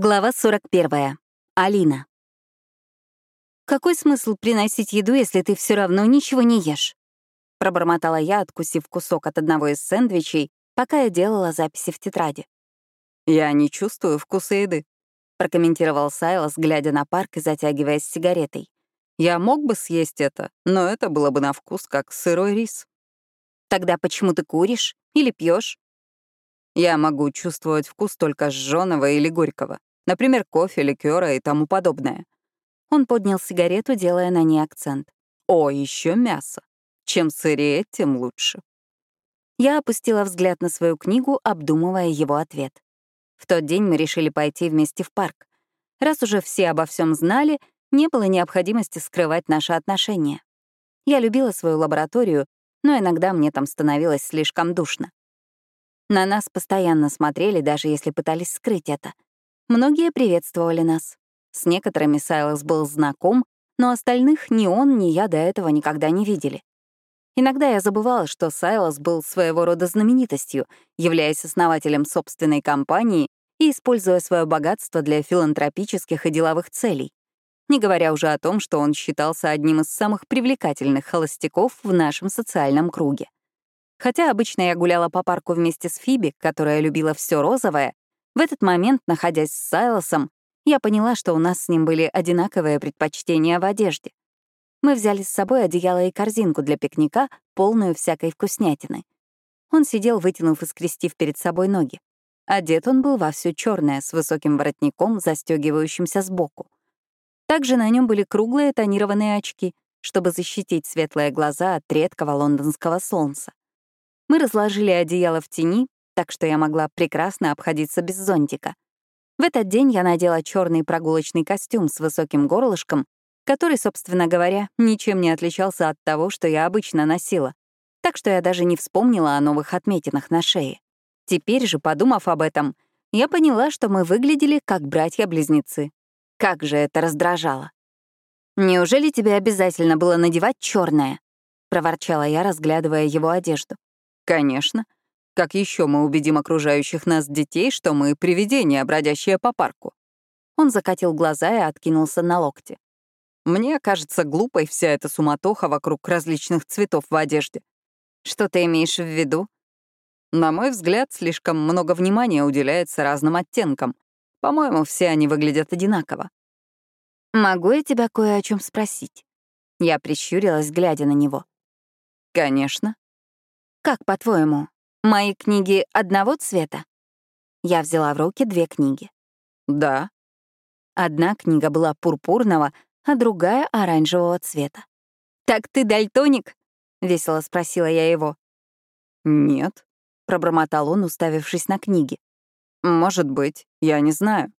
Глава 41. Алина. «Какой смысл приносить еду, если ты все равно ничего не ешь?» Пробормотала я, откусив кусок от одного из сэндвичей, пока я делала записи в тетради. «Я не чувствую вкуса еды», — прокомментировал Сайлос, глядя на парк и затягиваясь сигаретой. «Я мог бы съесть это, но это было бы на вкус как сырой рис». «Тогда почему ты куришь или пьешь? Я могу чувствовать вкус только жжёного или горького. Например, кофе, ликера и тому подобное. Он поднял сигарету, делая на ней акцент. О, еще мясо. Чем сырее, тем лучше. Я опустила взгляд на свою книгу, обдумывая его ответ. В тот день мы решили пойти вместе в парк. Раз уже все обо всем знали, не было необходимости скрывать наши отношения. Я любила свою лабораторию, но иногда мне там становилось слишком душно. На нас постоянно смотрели, даже если пытались скрыть это — Многие приветствовали нас. С некоторыми Сайлос был знаком, но остальных ни он, ни я до этого никогда не видели. Иногда я забывала, что Сайлос был своего рода знаменитостью, являясь основателем собственной компании и используя свое богатство для филантропических и деловых целей. Не говоря уже о том, что он считался одним из самых привлекательных холостяков в нашем социальном круге. Хотя обычно я гуляла по парку вместе с Фиби, которая любила все розовое, в этот момент, находясь с Сайлосом, я поняла, что у нас с ним были одинаковые предпочтения в одежде. Мы взяли с собой одеяло и корзинку для пикника, полную всякой вкуснятины. Он сидел, вытянув и скрестив перед собой ноги. Одет он был во все черное, с высоким воротником, застегивающимся сбоку. Также на нем были круглые тонированные очки, чтобы защитить светлые глаза от редкого лондонского солнца. Мы разложили одеяло в тени, так что я могла прекрасно обходиться без зонтика. В этот день я надела черный прогулочный костюм с высоким горлышком, который, собственно говоря, ничем не отличался от того, что я обычно носила, так что я даже не вспомнила о новых отметинах на шее. Теперь же, подумав об этом, я поняла, что мы выглядели как братья-близнецы. Как же это раздражало. «Неужели тебе обязательно было надевать черное? проворчала я, разглядывая его одежду. «Конечно. Как еще мы убедим окружающих нас детей, что мы — привидения, бродящие по парку?» Он закатил глаза и откинулся на локти. «Мне кажется глупой вся эта суматоха вокруг различных цветов в одежде». «Что ты имеешь в виду?» На мой взгляд, слишком много внимания уделяется разным оттенкам. По-моему, все они выглядят одинаково. «Могу я тебя кое о чем спросить?» Я прищурилась, глядя на него. «Конечно». «Как, по-твоему, Мои книги одного цвета? Я взяла в руки две книги. Да. Одна книга была пурпурного, а другая — оранжевого цвета. «Так ты дальтоник?» — весело спросила я его. «Нет», — пробормотал он, уставившись на книги. «Может быть, я не знаю».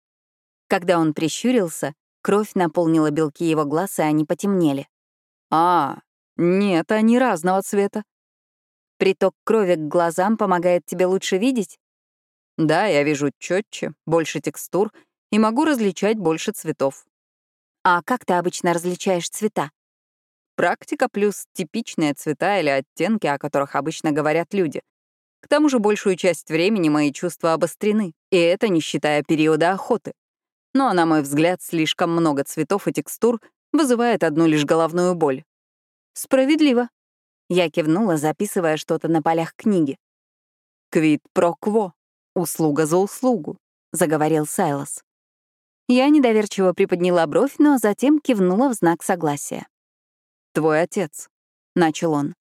Когда он прищурился, кровь наполнила белки его глаз, и они потемнели. «А, нет, они разного цвета. Приток крови к глазам помогает тебе лучше видеть? Да, я вижу четче, больше текстур и могу различать больше цветов. А как ты обычно различаешь цвета? Практика плюс типичные цвета или оттенки, о которых обычно говорят люди. К тому же большую часть времени мои чувства обострены, и это не считая периода охоты. Но, на мой взгляд, слишком много цветов и текстур вызывает одну лишь головную боль. Справедливо. Я кивнула, записывая что-то на полях книги. «Квит про кво. Услуга за услугу», — заговорил Сайлос. Я недоверчиво приподняла бровь, но затем кивнула в знак согласия. «Твой отец», — начал он.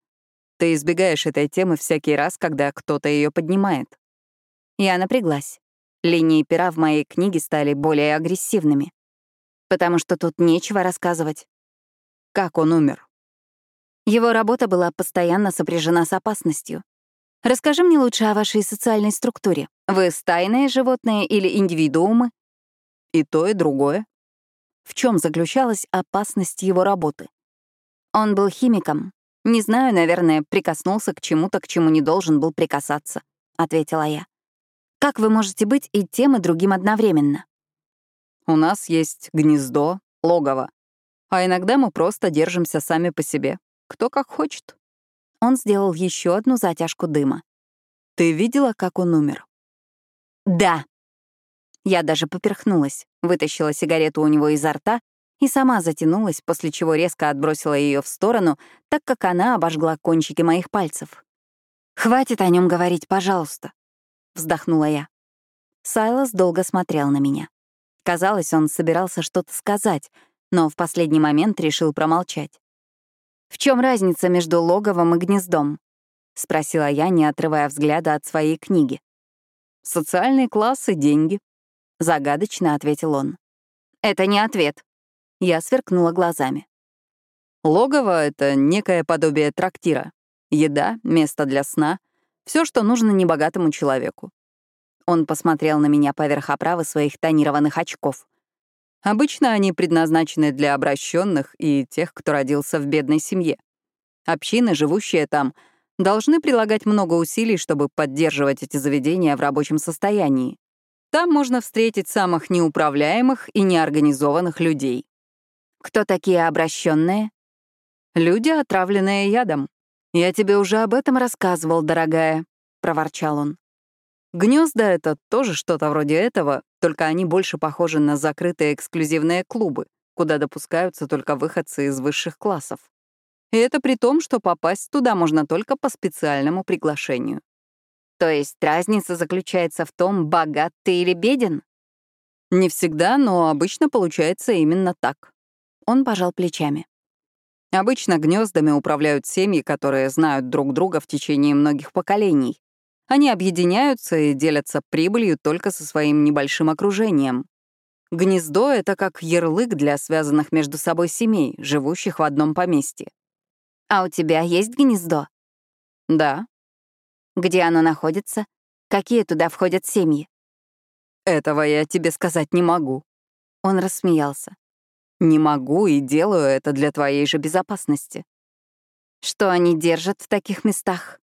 «Ты избегаешь этой темы всякий раз, когда кто-то ее поднимает». Я напряглась. Линии пера в моей книге стали более агрессивными. Потому что тут нечего рассказывать. Как он умер? Его работа была постоянно сопряжена с опасностью. Расскажи мне лучше о вашей социальной структуре. Вы стайные животные или индивидуумы? И то, и другое. В чем заключалась опасность его работы? Он был химиком. Не знаю, наверное, прикоснулся к чему-то, к чему не должен был прикасаться, — ответила я. Как вы можете быть и тем, и другим одновременно? У нас есть гнездо, логово. А иногда мы просто держимся сами по себе, кто как хочет. Он сделал еще одну затяжку дыма. Ты видела, как он умер? Да. Я даже поперхнулась, вытащила сигарету у него изо рта и сама затянулась, после чего резко отбросила ее в сторону, так как она обожгла кончики моих пальцев. «Хватит о нем говорить, пожалуйста», — вздохнула я. Сайлос долго смотрел на меня. Казалось, он собирался что-то сказать, но в последний момент решил промолчать. «В чем разница между логовом и гнездом?» — спросила я, не отрывая взгляда от своей книги. «Социальный класс и деньги», — загадочно ответил он. «Это не ответ». Я сверкнула глазами. Логово — это некое подобие трактира. Еда, место для сна — все, что нужно небогатому человеку. Он посмотрел на меня поверх оправы своих тонированных очков. Обычно они предназначены для обращенных и тех, кто родился в бедной семье. Общины, живущие там, должны прилагать много усилий, чтобы поддерживать эти заведения в рабочем состоянии. Там можно встретить самых неуправляемых и неорганизованных людей. Кто такие обращенные? Люди, отравленные ядом. Я тебе уже об этом рассказывал, дорогая, проворчал он. Гнезда — это тоже что-то вроде этого, только они больше похожи на закрытые эксклюзивные клубы, куда допускаются только выходцы из высших классов. И это при том, что попасть туда можно только по специальному приглашению. То есть разница заключается в том, богат ты или беден? Не всегда, но обычно получается именно так. Он пожал плечами. Обычно гнездами управляют семьи, которые знают друг друга в течение многих поколений, они объединяются и делятся прибылью только со своим небольшим окружением. Гнездо — это как ярлык для связанных между собой семей, живущих в одном поместье. «А у тебя есть гнездо?» «Да». «Где оно находится? Какие туда входят семьи?» «Этого я тебе сказать не могу». Он рассмеялся. «Не могу и делаю это для твоей же безопасности». «Что они держат в таких местах?»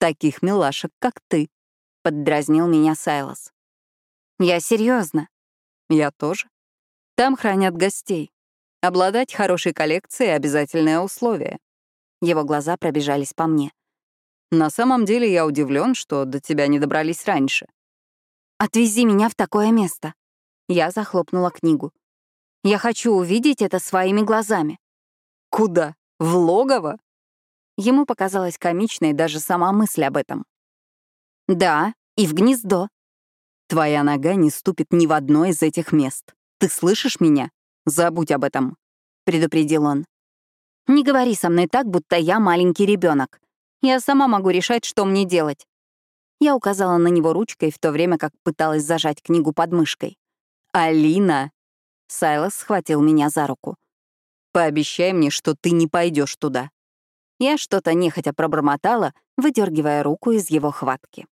Таких милашек, как ты», — поддразнил меня Сайлос. «Я серьезно. «Я тоже. Там хранят гостей. Обладать хорошей коллекцией — обязательное условие». Его глаза пробежались по мне. «На самом деле я удивлен, что до тебя не добрались раньше». «Отвези меня в такое место». Я захлопнула книгу. «Я хочу увидеть это своими глазами». «Куда? В логово?» Ему показалась комичной даже сама мысль об этом. «Да, и в гнездо». «Твоя нога не ступит ни в одно из этих мест. Ты слышишь меня? Забудь об этом», — предупредил он. «Не говори со мной так, будто я маленький ребенок. Я сама могу решать, что мне делать». Я указала на него ручкой в то время, как пыталась зажать книгу под мышкой. «Алина!» Сайлос схватил меня за руку. «Пообещай мне, что ты не пойдешь туда. Я что-то нехотя пробормотала, выдергивая руку из его хватки.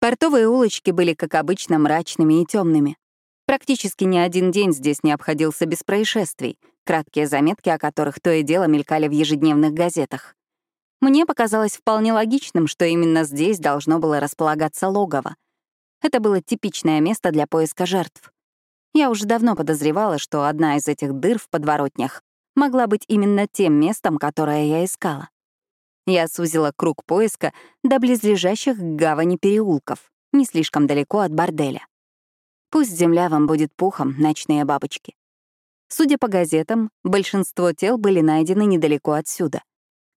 Портовые улочки были, как обычно, мрачными и темными. Практически ни один день здесь не обходился без происшествий, краткие заметки о которых то и дело мелькали в ежедневных газетах. Мне показалось вполне логичным, что именно здесь должно было располагаться логово. Это было типичное место для поиска жертв. Я уже давно подозревала, что одна из этих дыр в подворотнях могла быть именно тем местом, которое я искала. Я сузила круг поиска до близлежащих к гавани переулков, не слишком далеко от борделя. Пусть земля вам будет пухом, ночные бабочки. Судя по газетам, большинство тел были найдены недалеко отсюда.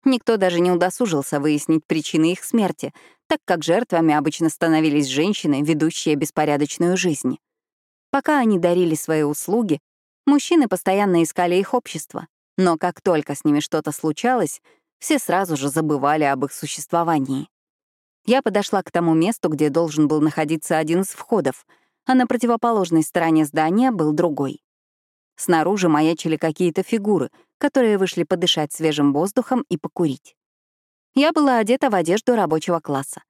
Никто даже не удосужился выяснить причины их смерти, так как жертвами обычно становились женщины, ведущие беспорядочную жизнь. Пока они дарили свои услуги, Мужчины постоянно искали их общество, но как только с ними что-то случалось, все сразу же забывали об их существовании. Я подошла к тому месту, где должен был находиться один из входов, а на противоположной стороне здания был другой. Снаружи маячили какие-то фигуры, которые вышли подышать свежим воздухом и покурить. Я была одета в одежду рабочего класса.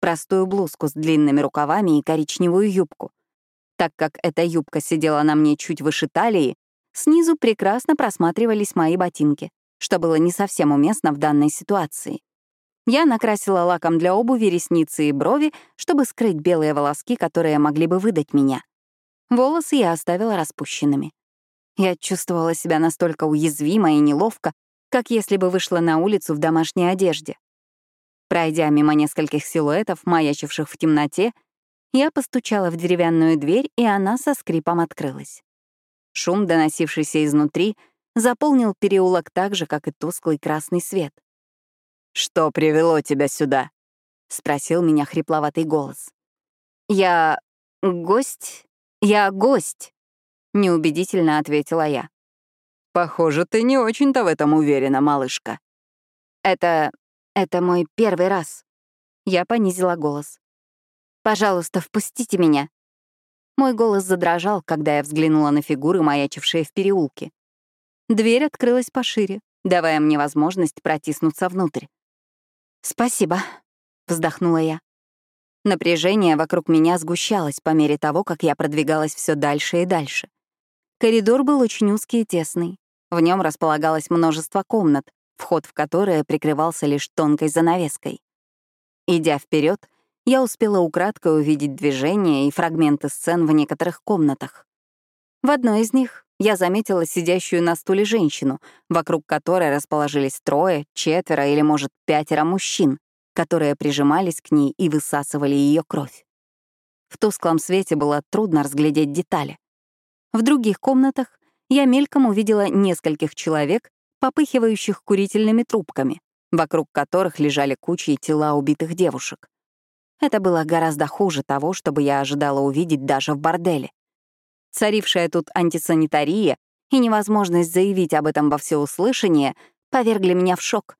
Простую блузку с длинными рукавами и коричневую юбку, так как эта юбка сидела на мне чуть выше талии, снизу прекрасно просматривались мои ботинки, что было не совсем уместно в данной ситуации. Я накрасила лаком для обуви ресницы и брови, чтобы скрыть белые волоски, которые могли бы выдать меня. Волосы я оставила распущенными. Я чувствовала себя настолько уязвимо и неловко, как если бы вышла на улицу в домашней одежде. Пройдя мимо нескольких силуэтов, маячивших в темноте, Я постучала в деревянную дверь, и она со скрипом открылась. Шум, доносившийся изнутри, заполнил переулок так же, как и тусклый красный свет. «Что привело тебя сюда?» — спросил меня хрипловатый голос. «Я гость? Я гость», — неубедительно ответила я. «Похоже, ты не очень-то в этом уверена, малышка». «Это... это мой первый раз». Я понизила голос. «Пожалуйста, впустите меня». Мой голос задрожал, когда я взглянула на фигуры, маячившие в переулке. Дверь открылась пошире, давая мне возможность протиснуться внутрь. «Спасибо», — вздохнула я. Напряжение вокруг меня сгущалось по мере того, как я продвигалась все дальше и дальше. Коридор был очень узкий и тесный. В нем располагалось множество комнат, вход в которые прикрывался лишь тонкой занавеской. Идя вперед, я успела украдкой увидеть движения и фрагменты сцен в некоторых комнатах. В одной из них я заметила сидящую на стуле женщину, вокруг которой расположились трое, четверо или, может, пятеро мужчин, которые прижимались к ней и высасывали ее кровь. В тусклом свете было трудно разглядеть детали. В других комнатах я мельком увидела нескольких человек, попыхивающих курительными трубками, вокруг которых лежали кучи тела убитых девушек. Это было гораздо хуже того, что бы я ожидала увидеть даже в борделе. Царившая тут антисанитария и невозможность заявить об этом во всеуслышание повергли меня в шок.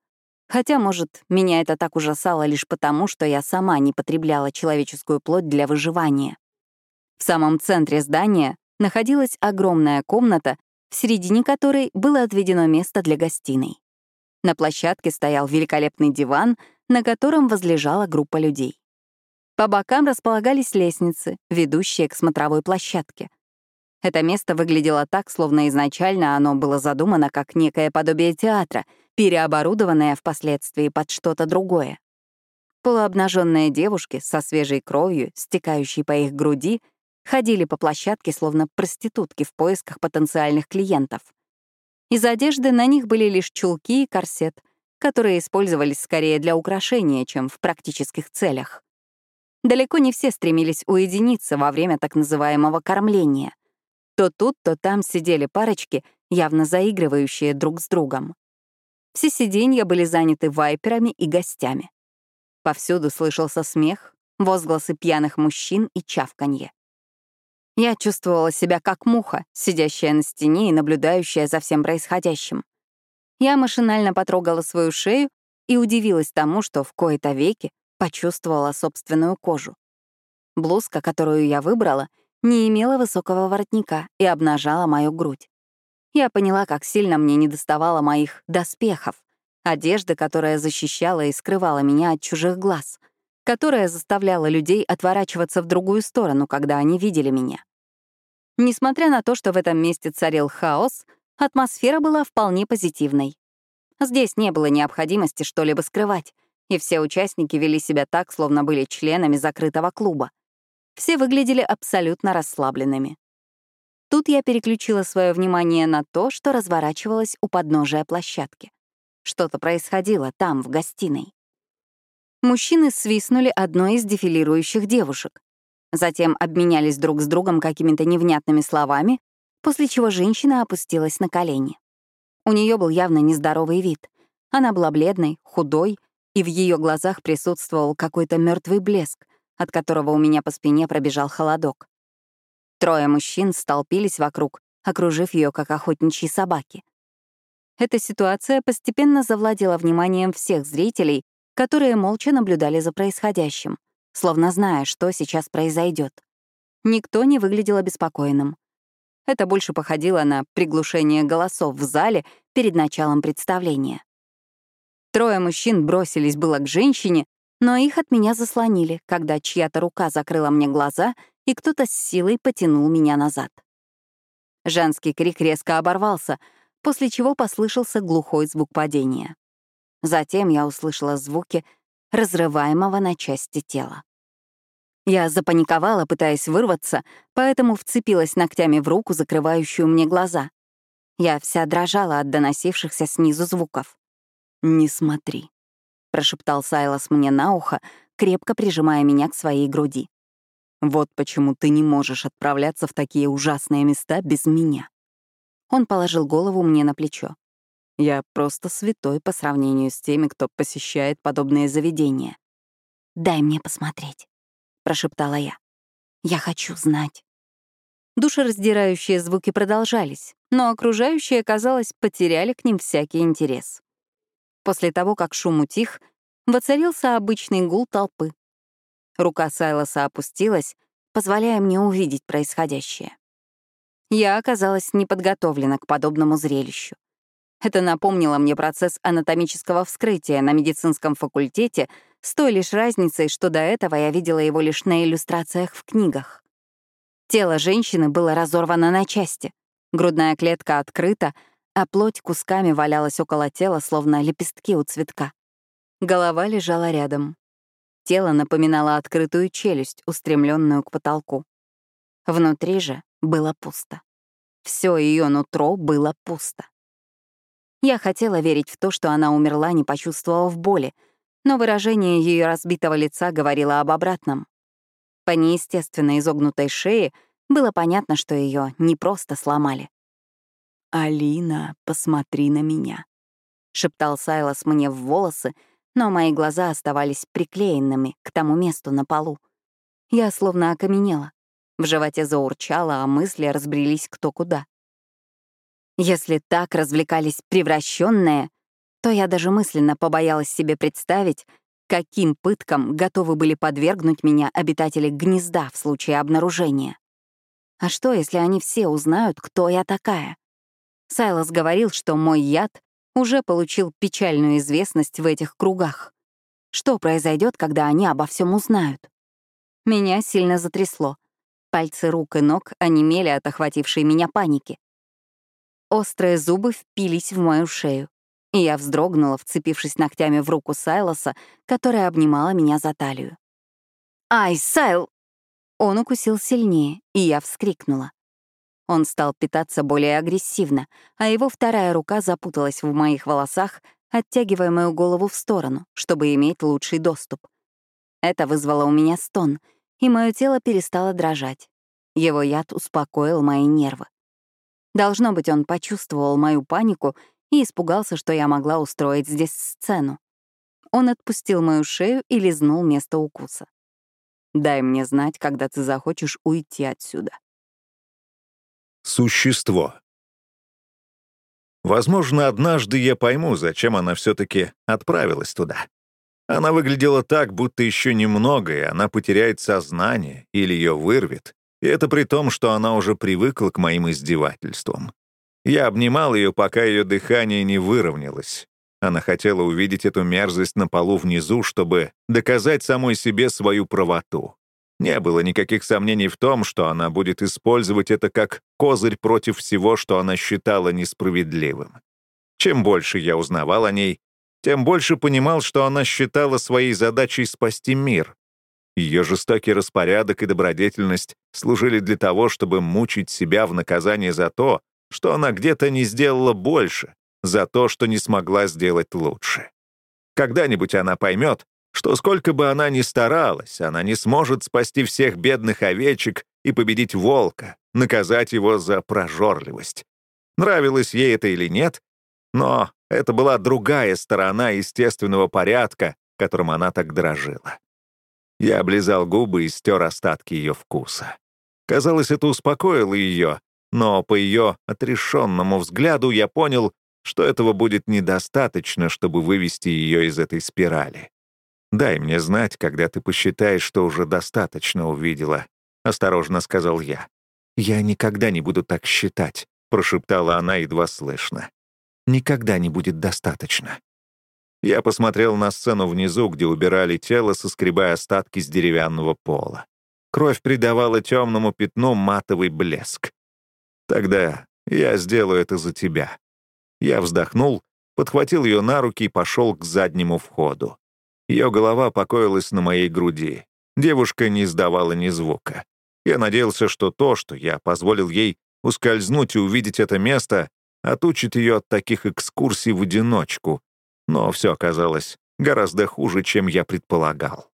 Хотя, может, меня это так ужасало лишь потому, что я сама не потребляла человеческую плоть для выживания. В самом центре здания находилась огромная комната, в середине которой было отведено место для гостиной. На площадке стоял великолепный диван, на котором возлежала группа людей. По бокам располагались лестницы, ведущие к смотровой площадке. Это место выглядело так, словно изначально оно было задумано как некое подобие театра, переоборудованное впоследствии под что-то другое. Полуобнаженные девушки со свежей кровью, стекающей по их груди, ходили по площадке, словно проститутки в поисках потенциальных клиентов. Из одежды на них были лишь чулки и корсет, которые использовались скорее для украшения, чем в практических целях. Далеко не все стремились уединиться во время так называемого кормления — то тут, то там сидели парочки, явно заигрывающие друг с другом. Все сиденья были заняты вайперами и гостями. Повсюду слышался смех, возгласы пьяных мужчин и чавканье. Я чувствовала себя как муха, сидящая на стене и наблюдающая за всем происходящим. Я машинально потрогала свою шею и удивилась тому, что в кои-то веки почувствовала собственную кожу. Блузка, которую я выбрала — не имела высокого воротника и обнажала мою грудь. Я поняла, как сильно мне недоставало моих доспехов, одежды, которая защищала и скрывала меня от чужих глаз, которая заставляла людей отворачиваться в другую сторону, когда они видели меня. Несмотря на то, что в этом месте царил хаос, атмосфера была вполне позитивной. Здесь не было необходимости что-либо скрывать, и все участники вели себя так, словно были членами закрытого клуба. Все выглядели абсолютно расслабленными. Тут я переключила свое внимание на то, что разворачивалось у подножия площадки. Что-то происходило там, в гостиной. Мужчины свистнули одной из дефилирующих девушек. Затем обменялись друг с другом какими-то невнятными словами, после чего женщина опустилась на колени. У нее был явно нездоровый вид. Она была бледной, худой, и в ее глазах присутствовал какой-то мертвый блеск, от которого у меня по спине пробежал холодок. Трое мужчин столпились вокруг, окружив ее как охотничьи собаки. Эта ситуация постепенно завладела вниманием всех зрителей, которые молча наблюдали за происходящим, словно зная, что сейчас произойдет. Никто не выглядел обеспокоенным. Это больше походило на приглушение голосов в зале перед началом представления. Трое мужчин бросились было к женщине, но их от меня заслонили, когда чья-то рука закрыла мне глаза, и кто-то с силой потянул меня назад. Женский крик резко оборвался, после чего послышался глухой звук падения. Затем я услышала звуки разрываемого на части тела. Я запаниковала, пытаясь вырваться, поэтому вцепилась ногтями в руку, закрывающую мне глаза. Я вся дрожала от доносившихся снизу звуков. «Не смотри», прошептал Сайлас мне на ухо, крепко прижимая меня к своей груди. Вот почему ты не можешь отправляться в такие ужасные места без меня. Он положил голову мне на плечо. Я просто святой по сравнению с теми, кто посещает подобные заведения. «Дай мне посмотреть», — прошептала я. «Я хочу знать». Душераздирающие звуки продолжались, но окружающие, казалось, потеряли к ним всякий интерес. После того, как шум утих, воцарился обычный гул толпы. Рука Сайлоса опустилась, позволяя мне увидеть происходящее. Я оказалась неподготовлена к подобному зрелищу. Это напомнило мне процесс анатомического вскрытия на медицинском факультете с той лишь разницей, что до этого я видела его лишь на иллюстрациях в книгах. Тело женщины было разорвано на части, грудная клетка открыта, а плоть кусками валялась около тела, словно лепестки у цветка. Голова лежала рядом. Тело напоминало открытую челюсть, устремленную к потолку. Внутри же было пусто. Все ее нутро было пусто. Я хотела верить в то, что она умерла, не почувствовав боли, но выражение ее разбитого лица говорило об обратном. По неестественно изогнутой шее было понятно, что ее не просто сломали. «Алина, посмотри на меня», — шептал Сайлос мне в волосы, но мои глаза оставались приклеенными к тому месту на полу. Я словно окаменела. В животе заурчало, а мысли разбрелись кто куда. Если так развлекались превращенные, то я даже мысленно побоялась себе представить, каким пыткам готовы были подвергнуть меня обитатели гнезда в случае обнаружения. А что, если они все узнают, кто я такая? Сайлос говорил, что мой яд уже получил печальную известность в этих кругах. Что произойдет, когда они обо всем узнают? Меня сильно затрясло. Пальцы рук и ног онемели от охватившей меня паники. Острые зубы впились в мою шею, и я вздрогнула, вцепившись ногтями в руку Сайлоса, которая обнимала меня за талию. «Ай, Сайл!» Он укусил сильнее, и я вскрикнула. Он стал питаться более агрессивно, а его вторая рука запуталась в моих волосах, оттягивая мою голову в сторону, чтобы иметь лучший доступ. Это вызвало у меня стон, и мое тело перестало дрожать. Его яд успокоил мои нервы. Должно быть, он почувствовал мою панику и испугался, что я могла устроить здесь сцену. Он отпустил мою шею и лизнул место укуса. «Дай мне знать, когда ты захочешь уйти отсюда». Существо. Возможно, однажды я пойму, зачем она все-таки отправилась туда. Она выглядела так, будто еще немного, и она потеряет сознание или ее вырвет, и это при том, что она уже привыкла к моим издевательствам. Я обнимал ее, пока ее дыхание не выровнялось. Она хотела увидеть эту мерзость на полу внизу, чтобы доказать самой себе свою правоту. Не было никаких сомнений в том, что она будет использовать это как козырь против всего, что она считала несправедливым. Чем больше я узнавал о ней, тем больше понимал, что она считала своей задачей спасти мир, ее жестокий распорядок и добродетельность служили для того, чтобы мучить себя в наказание за то, что она где-то не сделала больше, за то, что не смогла сделать лучше. Когда-нибудь она поймет, что сколько бы она ни старалась, она не сможет спасти всех бедных овечек и победить волка, наказать его за прожорливость. Нравилось ей это или нет, но это была другая сторона естественного порядка, которым она так дрожила. Я облизал губы и стер остатки ее вкуса. Казалось, это успокоило ее, но по ее отрешенному взгляду я понял, что этого будет недостаточно, чтобы вывести ее из этой спирали. «Дай мне знать, когда ты посчитаешь, что уже достаточно увидела», — осторожно сказал я. «Я никогда не буду так считать», — прошептала она едва слышно. «Никогда не будет достаточно». Я посмотрел на сцену внизу, где убирали тело, соскребая остатки с деревянного пола. Кровь придавала темному пятну матовый блеск. «Тогда я сделаю это за тебя». Я вздохнул, подхватил ее на руки и пошел к заднему входу. Ее голова покоилась на моей груди. Девушка не издавала ни звука. Я надеялся, что то, что я позволил ей ускользнуть и увидеть это место, отучит ее от таких экскурсий в одиночку, но все оказалось гораздо хуже, чем я предполагал.